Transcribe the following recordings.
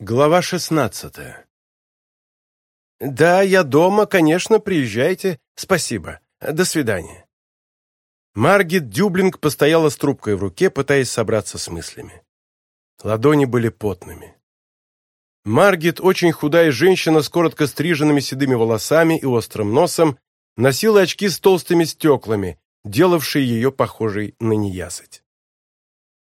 Глава шестнадцатая. «Да, я дома, конечно, приезжайте. Спасибо. До свидания». Маргит Дюблинг постояла с трубкой в руке, пытаясь собраться с мыслями. Ладони были потными. Маргит, очень худая женщина с коротко стриженными седыми волосами и острым носом, носила очки с толстыми стеклами, делавшие ее похожей на неясыть.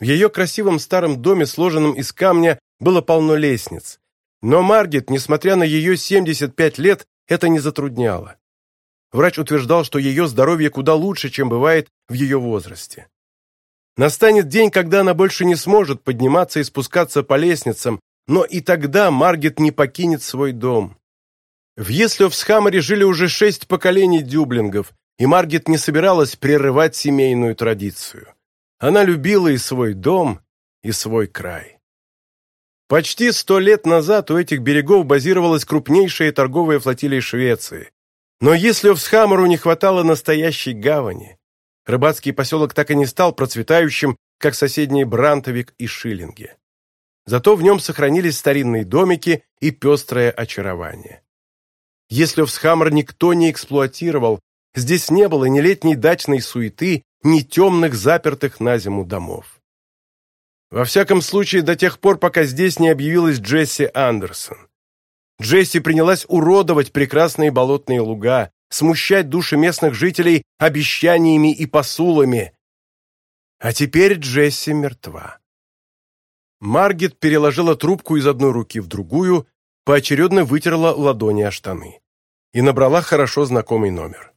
В ее красивом старом доме, сложенном из камня, было полно лестниц. Но Маргет, несмотря на ее 75 лет, это не затрудняло. Врач утверждал, что ее здоровье куда лучше, чем бывает в ее возрасте. Настанет день, когда она больше не сможет подниматься и спускаться по лестницам, но и тогда Маргет не покинет свой дом. В Еслёвсхаммере жили уже шесть поколений дюблингов, и Маргет не собиралась прерывать семейную традицию. Она любила и свой дом, и свой край. Почти сто лет назад у этих берегов базировалась крупнейшая торговая флотилия Швеции. Но если в Схамору не хватало настоящей гавани, рыбацкий поселок так и не стал процветающим, как соседние Брантовик и Шиллинги. Зато в нем сохранились старинные домики и пестрое очарование. Если в Схамор никто не эксплуатировал, здесь не было ни летней дачной суеты, ни темных запертых на зиму домов. Во всяком случае, до тех пор, пока здесь не объявилась Джесси Андерсон. Джесси принялась уродовать прекрасные болотные луга, смущать души местных жителей обещаниями и посулами. А теперь Джесси мертва. Маргет переложила трубку из одной руки в другую, поочередно вытерла ладони о штаны и набрала хорошо знакомый номер.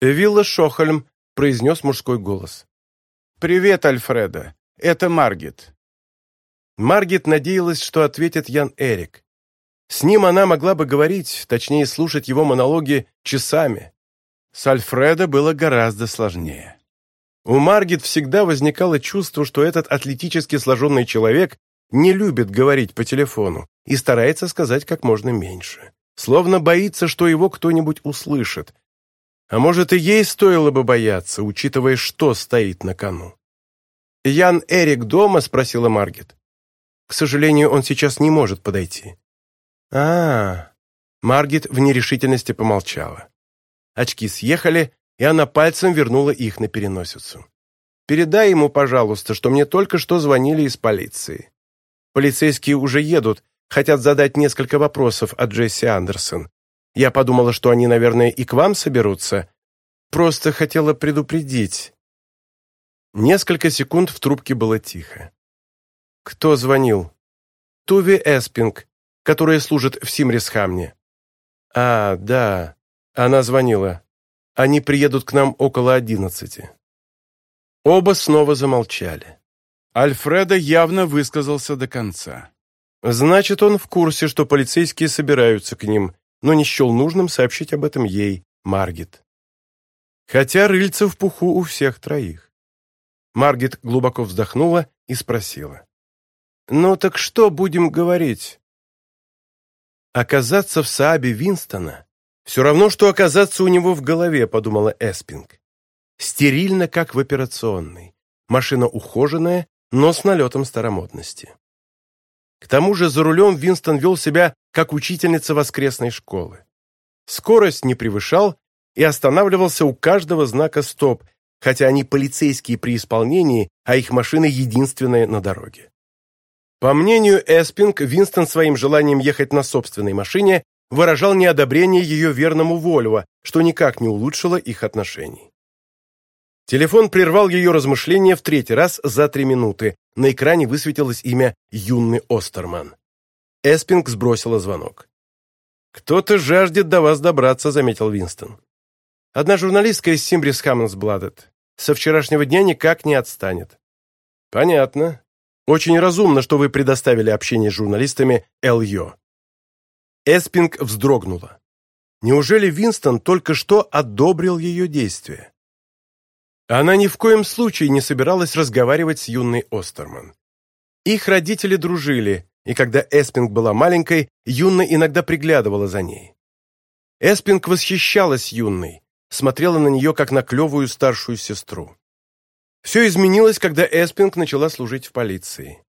«Вилла Шохольм», — произнес мужской голос. «Привет, Альфреда. Это Маргит. Маргит надеялась, что ответит Ян Эрик. С ним она могла бы говорить, точнее слушать его монологи часами. С Альфреда было гораздо сложнее. У Маргит всегда возникало чувство, что этот атлетически сложенный человек не любит говорить по телефону и старается сказать как можно меньше. Словно боится, что его кто-нибудь услышит. А может, и ей стоило бы бояться, учитывая, что стоит на кону. «Ян Эрик дома?» – спросила Маргет. «К сожалению, он сейчас не может подойти». А, -а, а Маргет в нерешительности помолчала. Очки съехали, и она пальцем вернула их на переносицу. «Передай ему, пожалуйста, что мне только что звонили из полиции. Полицейские уже едут, хотят задать несколько вопросов от Джесси Андерсон. Я подумала, что они, наверное, и к вам соберутся. Просто хотела предупредить. Несколько секунд в трубке было тихо. «Кто звонил?» «Туви Эспинг, которая служит в Симрисхамне». «А, да, она звонила. Они приедут к нам около одиннадцати». Оба снова замолчали. Альфреда явно высказался до конца. Значит, он в курсе, что полицейские собираются к ним, но не счел нужным сообщить об этом ей, Маргит. Хотя рыльца в пуху у всех троих. Маргит глубоко вздохнула и спросила. «Ну так что будем говорить?» «Оказаться в Саабе Винстона все равно, что оказаться у него в голове», подумала Эспинг. «Стерильно, как в операционной. Машина ухоженная, но с налетом старомодности». К тому же за рулем Винстон вел себя как учительница воскресной школы. Скорость не превышал и останавливался у каждого знака «стоп», хотя они полицейские при исполнении, а их машина единственная на дороге. По мнению Эспинг, Винстон своим желанием ехать на собственной машине выражал неодобрение ее верному Вольво, что никак не улучшило их отношений. Телефон прервал ее размышления в третий раз за три минуты. На экране высветилось имя Юнны Остерман. Эспинг сбросила звонок. «Кто-то жаждет до вас добраться», — заметил Винстон. Одна журналистка из Симбрисхамнсбладет. Со вчерашнего дня никак не отстанет. Понятно. Очень разумно, что вы предоставили общение с журналистами Эльё. Эспинг вздрогнула. Неужели Винстон только что одобрил ее действия? Она ни в коем случае не собиралась разговаривать с Юнной Остерман. Их родители дружили, и когда Эспинг была маленькой, Юнна иногда приглядывала за ней. Эспинг восхищалась Юнной, смотрела на нее, как на клевую старшую сестру. Все изменилось, когда Эспинг начала служить в полиции.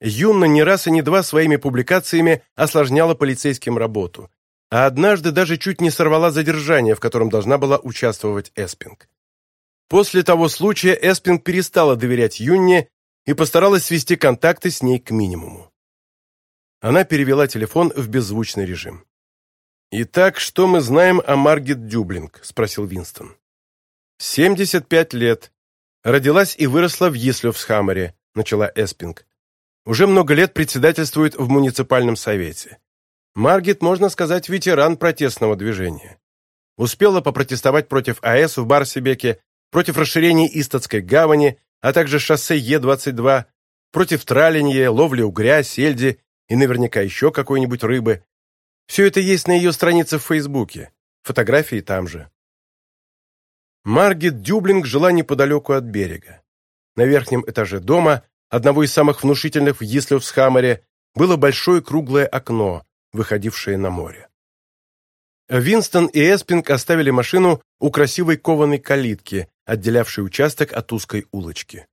Юнна не раз и не два своими публикациями осложняла полицейским работу, а однажды даже чуть не сорвала задержание, в котором должна была участвовать Эспинг. После того случая Эспинг перестала доверять Юнне и постаралась свести контакты с ней к минимуму. Она перевела телефон в беззвучный режим. «Итак, что мы знаем о Маргет Дюблинг?» – спросил Винстон. «75 лет. Родилась и выросла в Йислёвсхаммере», – начала Эспинг. Уже много лет председательствует в муниципальном совете. Маргет, можно сказать, ветеран протестного движения. Успела попротестовать против АЭС в Барсибеке, против расширения Истатской гавани, а также шоссе Е-22, против тралинья, ловли угря, сельди и наверняка еще какой-нибудь рыбы. Все это есть на ее странице в Фейсбуке. Фотографии там же. Маргет Дюблинг жила неподалеку от берега. На верхнем этаже дома, одного из самых внушительных в Ислевсхаммере, было большое круглое окно, выходившее на море. Винстон и Эспинг оставили машину у красивой кованой калитки, отделявшей участок от узкой улочки.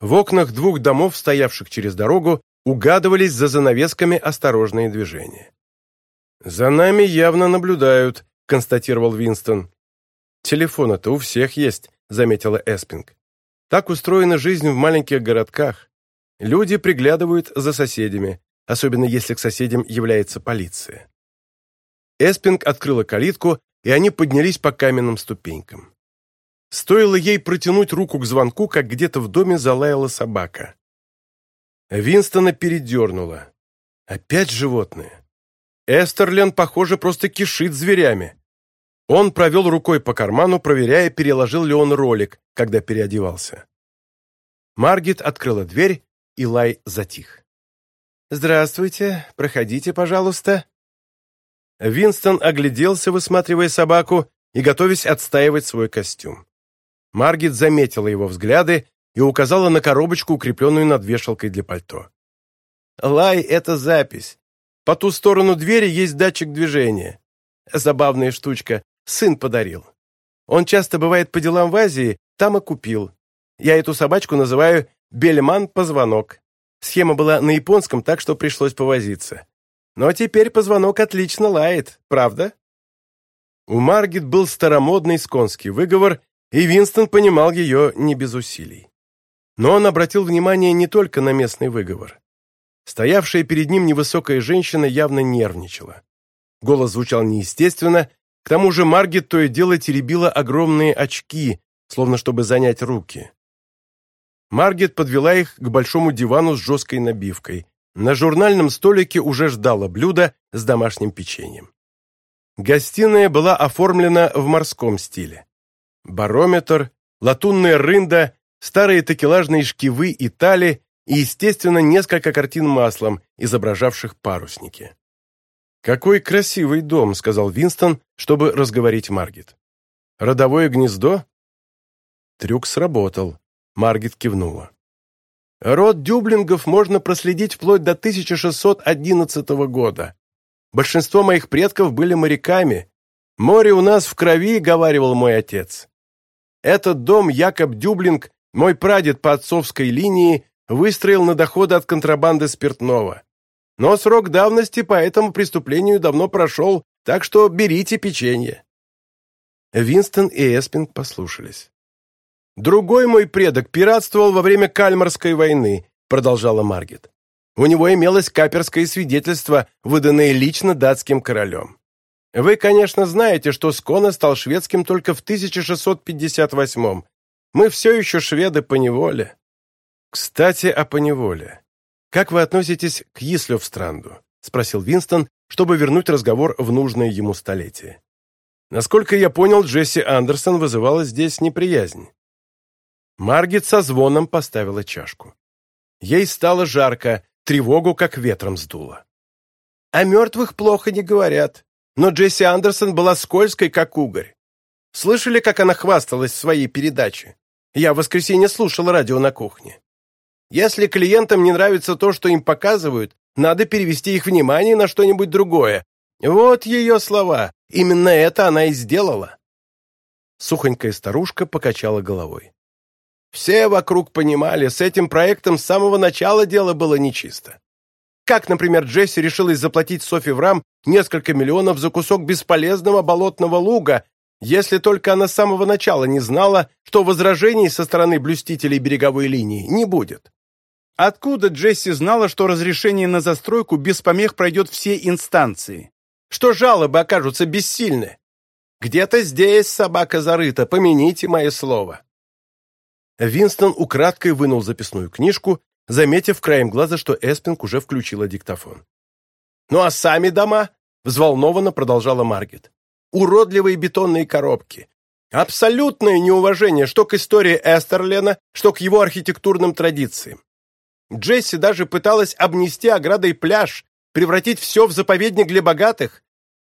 В окнах двух домов, стоявших через дорогу, угадывались за занавесками осторожные движения. «За нами явно наблюдают», — констатировал Винстон. «Телефона-то у всех есть», — заметила Эспинг. «Так устроена жизнь в маленьких городках. Люди приглядывают за соседями, особенно если к соседям является полиция». Эспинг открыла калитку, и они поднялись по каменным ступенькам. Стоило ей протянуть руку к звонку, как где-то в доме залаяла собака. Винстона передернула. «Опять животные?» Эстерлен, похоже, просто кишит зверями. Он провел рукой по карману, проверяя, переложил ли он ролик, когда переодевался. Маргит открыла дверь, и лай затих. «Здравствуйте, проходите, пожалуйста». Винстон огляделся, высматривая собаку и готовясь отстаивать свой костюм. Маргит заметила его взгляды и указала на коробочку, укрепленную над вешалкой для пальто. «Лай — это запись. По ту сторону двери есть датчик движения. Забавная штучка. Сын подарил. Он часто бывает по делам в Азии, там и купил. Я эту собачку называю «бельман-позвонок». Схема была на японском, так что пришлось повозиться. Но ну, а теперь позвонок отлично лает, правда? У Маргет был старомодный сконский выговор, и Винстон понимал ее не без усилий. Но он обратил внимание не только на местный выговор. Стоявшая перед ним невысокая женщина явно нервничала. Голос звучал неестественно, к тому же Маргет то и дело теребила огромные очки, словно чтобы занять руки. Маргет подвела их к большому дивану с жесткой набивкой. На журнальном столике уже ждало блюдо с домашним печеньем. Гостиная была оформлена в морском стиле. Барометр, латунная рында, старые такелажные шкивы и тали – и естественно, несколько картин маслом, изображавших парусники. «Какой красивый дом», — сказал Винстон, чтобы разговорить Маргит. «Родовое гнездо?» Трюк сработал. Маргит кивнула. Род дюблингов можно проследить вплоть до 1611 года. Большинство моих предков были моряками. Море у нас в крови, говаривал мой отец. Этот дом Якоб Дюблинг, мой прадед по отцовской линии, выстроил на доходы от контрабанды спиртного. Но срок давности по этому преступлению давно прошел, так что берите печенье». Винстон и Эспинг послушались. «Другой мой предок пиратствовал во время Кальмарской войны», продолжала Маргет. «У него имелось каперское свидетельство, выданное лично датским королем. Вы, конечно, знаете, что Скона стал шведским только в 1658 -м. Мы все еще шведы по неволе. «Кстати, о поневоле. Как вы относитесь к Ислёвстранду?» — спросил Винстон, чтобы вернуть разговор в нужное ему столетие. Насколько я понял, Джесси Андерсон вызывала здесь неприязнь. Маргет со звоном поставила чашку. Ей стало жарко, тревогу как ветром сдуло. О мертвых плохо не говорят, но Джесси Андерсон была скользкой, как угорь. Слышали, как она хвасталась в своей передаче? Я в воскресенье слушал радио на кухне. Если клиентам не нравится то, что им показывают, надо перевести их внимание на что-нибудь другое. Вот ее слова. Именно это она и сделала. Сухонькая старушка покачала головой. Все вокруг понимали, с этим проектом с самого начала дело было нечисто. Как, например, Джесси решилась заплатить Софи Врам несколько миллионов за кусок бесполезного болотного луга, если только она с самого начала не знала, что возражений со стороны блюстителей береговой линии не будет. Откуда Джесси знала, что разрешение на застройку без помех пройдет все инстанции? Что жалобы окажутся бессильны? Где-то здесь собака зарыта, помяните мое слово. Винстон украдкой вынул записную книжку, заметив краем глаза, что Эспинг уже включила диктофон. «Ну а сами дома?» — взволнованно продолжала Маргет. «Уродливые бетонные коробки, Абсолютное неуважение что к истории Эстерлена, что к его архитектурным традициям. Джесси даже пыталась обнести оградой пляж, превратить все в заповедник для богатых.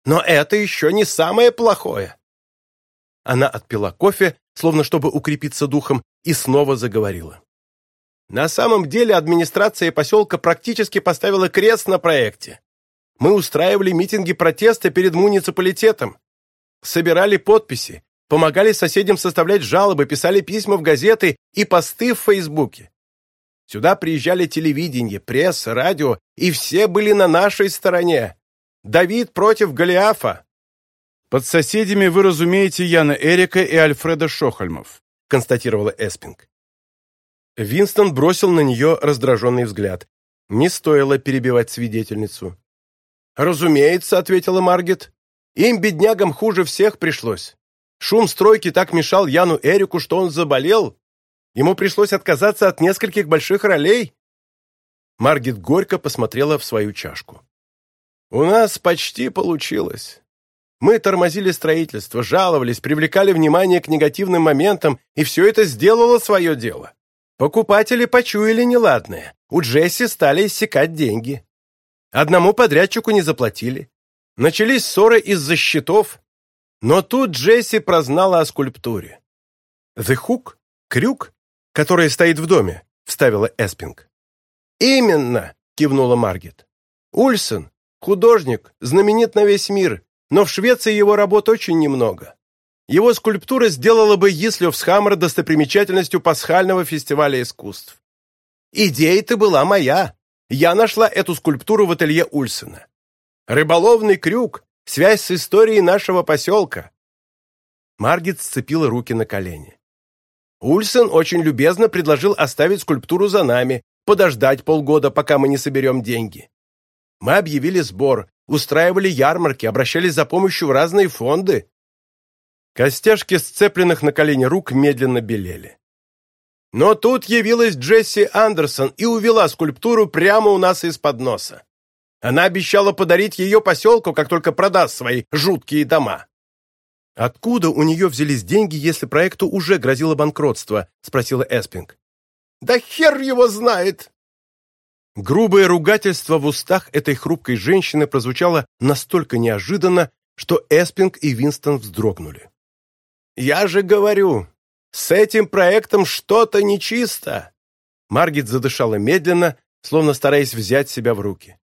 Но это еще не самое плохое. Она отпила кофе, словно чтобы укрепиться духом, и снова заговорила. На самом деле администрация поселка практически поставила крест на проекте. Мы устраивали митинги протеста перед муниципалитетом, собирали подписи, помогали соседям составлять жалобы, писали письма в газеты и посты в Фейсбуке. Сюда приезжали телевидение, пресса, радио, и все были на нашей стороне. Давид против Голиафа. Под соседями вы разумеете Яна Эрика и Альфреда Шохальмов, констатировала Эспинг. Винстон бросил на нее раздраженный взгляд. Не стоило перебивать свидетельницу. «Разумеется», — ответила Маргет. «Им, беднягам, хуже всех пришлось. Шум стройки так мешал Яну Эрику, что он заболел, Ему пришлось отказаться от нескольких больших ролей. Маргит горько посмотрела в свою чашку. «У нас почти получилось. Мы тормозили строительство, жаловались, привлекали внимание к негативным моментам, и все это сделало свое дело. Покупатели почуяли неладное. У Джесси стали иссякать деньги. Одному подрядчику не заплатили. Начались ссоры из-за счетов, но тут Джесси прознала о скульптуре. «The Hook? Крюк, которая стоит в доме», — вставила Эспинг. «Именно!» — кивнула Маргет. Ульсен, художник, знаменит на весь мир, но в Швеции его работ очень немного. Его скульптура сделала бы Ислёвсхаммер достопримечательностью пасхального фестиваля искусств. Идея-то была моя. Я нашла эту скульптуру в ателье Ульсена. Рыболовный крюк, связь с историей нашего поселка». Маргет сцепила руки на колени. Ульсен очень любезно предложил оставить скульптуру за нами, подождать полгода, пока мы не соберем деньги. Мы объявили сбор, устраивали ярмарки, обращались за помощью в разные фонды. Костяшки сцепленных на колени рук медленно белели. Но тут явилась Джесси Андерсон и увела скульптуру прямо у нас из-под носа. Она обещала подарить ее поселку, как только продаст свои жуткие дома. «Откуда у нее взялись деньги, если проекту уже грозило банкротство?» – спросила Эспинг. «Да хер его знает!» Грубое ругательство в устах этой хрупкой женщины прозвучало настолько неожиданно, что Эспинг и Винстон вздрогнули. «Я же говорю, с этим проектом что-то нечисто!» Маргит задышала медленно, словно стараясь взять себя в руки.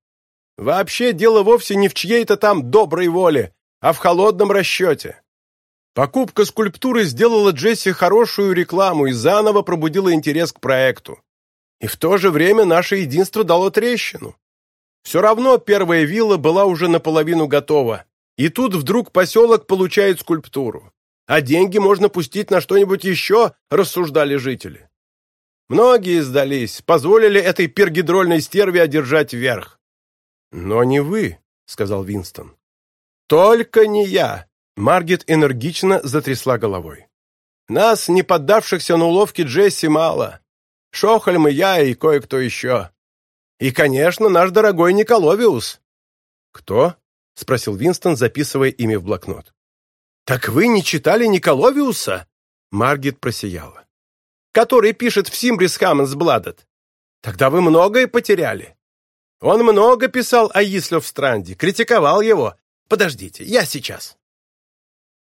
«Вообще дело вовсе не в чьей-то там доброй воле, а в холодном расчете. Покупка скульптуры сделала Джесси хорошую рекламу и заново пробудила интерес к проекту. И в то же время наше единство дало трещину. Все равно первая вилла была уже наполовину готова. И тут вдруг поселок получает скульптуру. А деньги можно пустить на что-нибудь еще, рассуждали жители. Многие сдались, позволили этой пергидрольной стерве одержать верх. «Но не вы», — сказал Винстон. «Только не я», Маргет энергично затрясла головой. «Нас, не поддавшихся на уловки Джесси, мало. Шохольм и я, и кое-кто еще. И, конечно, наш дорогой Николовиус». «Кто?» — спросил Винстон, записывая имя в блокнот. «Так вы не читали Николовиуса?» Маргет просияла. «Который пишет в Симбрис Хаммонсбладет. Тогда вы многое потеряли. Он много писал о Ислёвстранде, критиковал его. Подождите, я сейчас».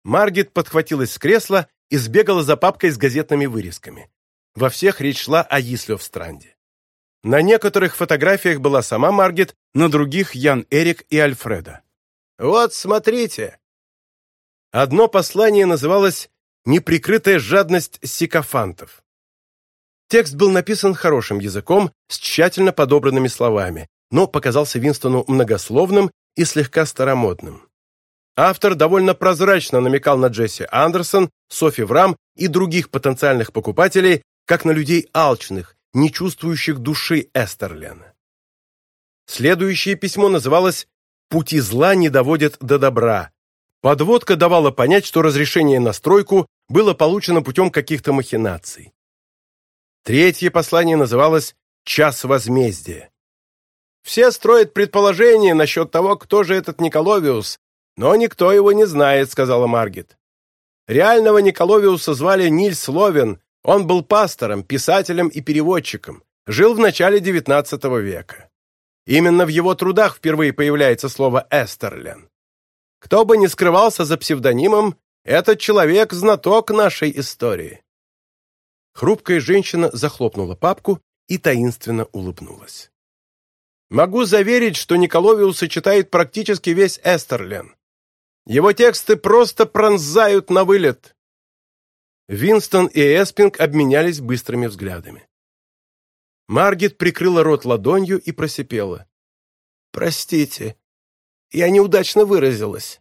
Маргит подхватилась с кресла и сбегала за папкой с газетными вырезками. Во всех речь шла о Йислёвстранде. На некоторых фотографиях была сама Маргит, на других — Ян Эрик и Альфреда. «Вот, смотрите!» Одно послание называлось «Неприкрытая жадность сикофантов». Текст был написан хорошим языком, с тщательно подобранными словами, но показался Винстону многословным и слегка старомодным. Автор довольно прозрачно намекал на Джесси Андерсон, Софи Врам и других потенциальных покупателей, как на людей алчных, не чувствующих души Эстерлен. Следующее письмо называлось «Пути зла не доводят до добра». Подводка давала понять, что разрешение на стройку было получено путем каких-то махинаций. Третье послание называлось «Час возмездия». Все строят предположения насчет того, кто же этот Николовиус, но никто его не знает, сказала Маргет. Реального Николовиуса звали Нильс Ловен, он был пастором, писателем и переводчиком, жил в начале XIX века. Именно в его трудах впервые появляется слово «эстерлен». Кто бы ни скрывался за псевдонимом, этот человек – знаток нашей истории. Хрупкая женщина захлопнула папку и таинственно улыбнулась. Могу заверить, что Николовиуса читает практически весь Эстерлен. Его тексты просто пронзают на вылет. Винстон и Эспинг обменялись быстрыми взглядами. Маргет прикрыла рот ладонью и просипела. «Простите, я неудачно выразилась».